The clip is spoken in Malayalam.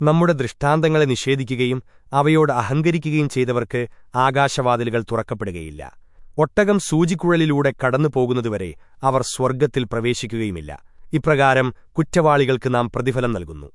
നമ്മുടെ ദൃഷ്ടാന്തങ്ങളെ നിഷേധിക്കുകയും അവയോട് അഹങ്കരിക്കുകയും ചെയ്തവർക്ക് ആകാശവാതിലുകൾ തുറക്കപ്പെടുകയില്ല. ഒട്ടകം സൂചിക്കുഴലിലൂടെ കടന്നുപോകുന്നതുവരെ അവർ സ്വർഗത്തിൽ പ്രവേശിക്കുകയുമില്ല. ഇപ്രകാരം കുറ്റവാളികൾക്ക് നാം പ്രതിഫലം നൽകുന്നു.